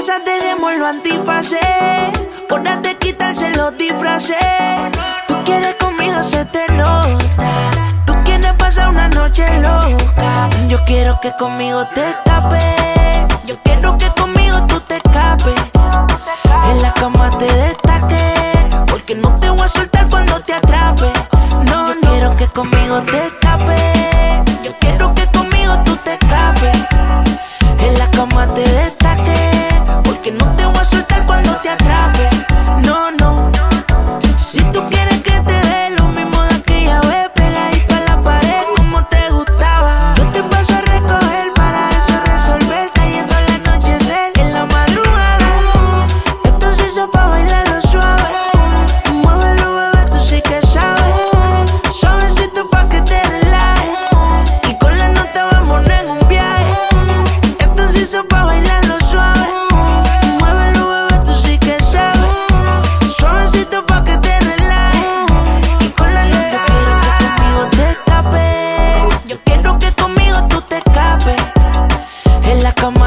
casa dejemos lo antifaces. Hora de quitarse los disfraces. Tú quieres conmigo, se te nota. Tú quieres pasar una noche loca. Yo quiero que conmigo te escapes. Yo quiero que conmigo tú te escapes. En la cama te destaque. Porque no te voy a soltar cuando te atrape. No, Yo quiero que conmigo te escapes. Cuando te atrape.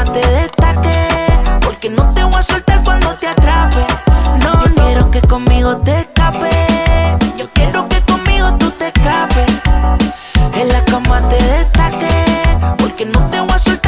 Te destaque. Porque no te voy a soltar cuando te atrape. No, quiero que conmigo te escapes. Yo quiero que conmigo tú te escapes. En la cama te destaque. Porque no te voy a soltar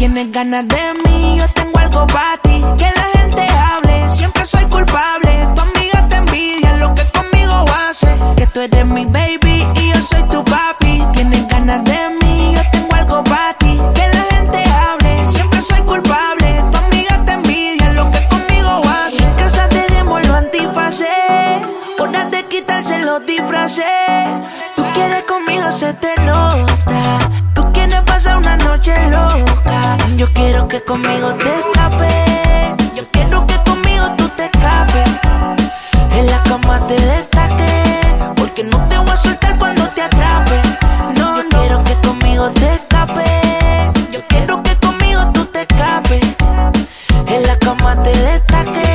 Tienes ganas de mí, yo tengo algo para ti. Que la gente hable, siempre soy culpable. Tu amiga te envidia lo que conmigo hace. Que tú eres mi baby y yo soy tu papi. Tienes ganas de mí, yo tengo algo para ti. Que la gente hable, siempre soy culpable. Tu amiga te envidia lo que conmigo hace. En casa dejemos lo antifaces. Hora de quitarse los disfraces. Tú quieres conmigo, se te nota. Tú quieres pasar una noche loca conmigo te escapes. Yo quiero que conmigo tú te escapes. En la cama te destaque, porque no te voy a soltar cuando te atrape. No, Yo no. quiero que conmigo te escapes. Yo quiero que conmigo tú te escapes. En la cama te destaque.